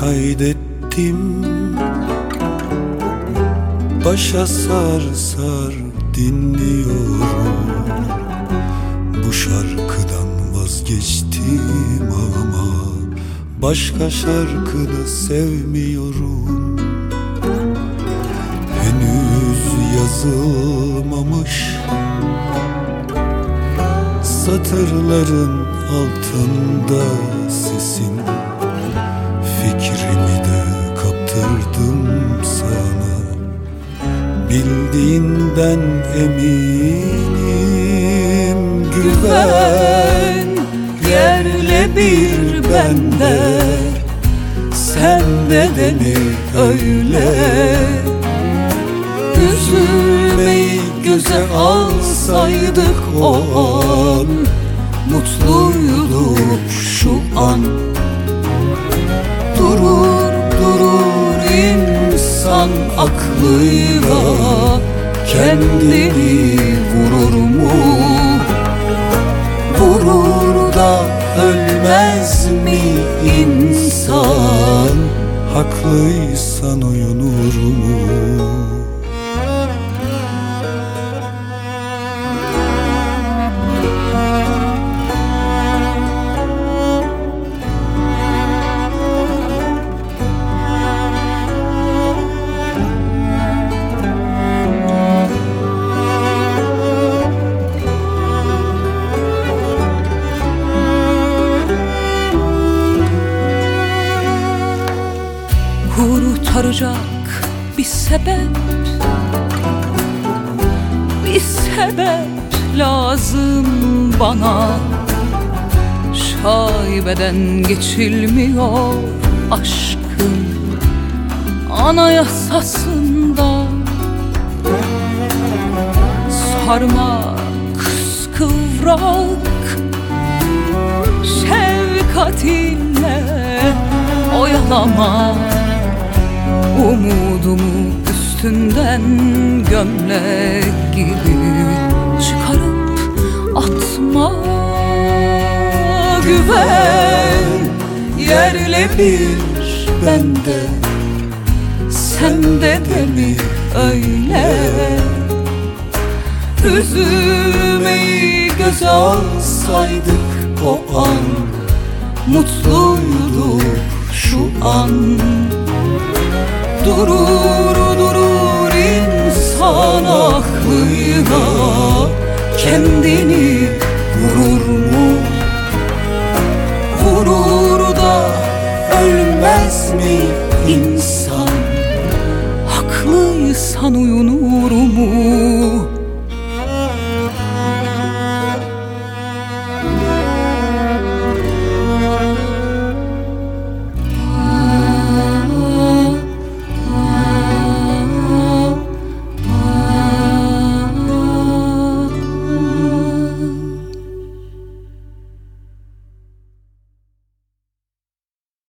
kaydettim. Başa sar sar dinliyorum. Bu şarkıdan vazgeçtim ama Başka şarkıda sevmiyorum. Henüz yazılmamış Satırların altında sesin Fikrimi de kaptırdım sana. Bildiğinden eminim güven Yerle bir bende. Sen de mi öyle. Üzülmeyi göze alsaydık o an an Durur durur insan aklıyla Kendini vurur mu? Vurur da ölmez mi insan? Haklıysan uyunur mu? Kurtaracak bir sebep Bir sebep lazım bana. Şaibeden geçilmiyor aşkın Anayasasında. Sarmak kıskıvrak Şefkatinle oyalama Umudumu üstünden gömlek gibi çıkarıp atma Güven. Yerle bir bende Sende de mi öyle? Üzülmeyi göze alsaydık o an Mutluyduk şu an Durur durur insan aklıyla Kendini vurur mu? Vurur da ölmez mi insan? Haklıysan uyunur mu?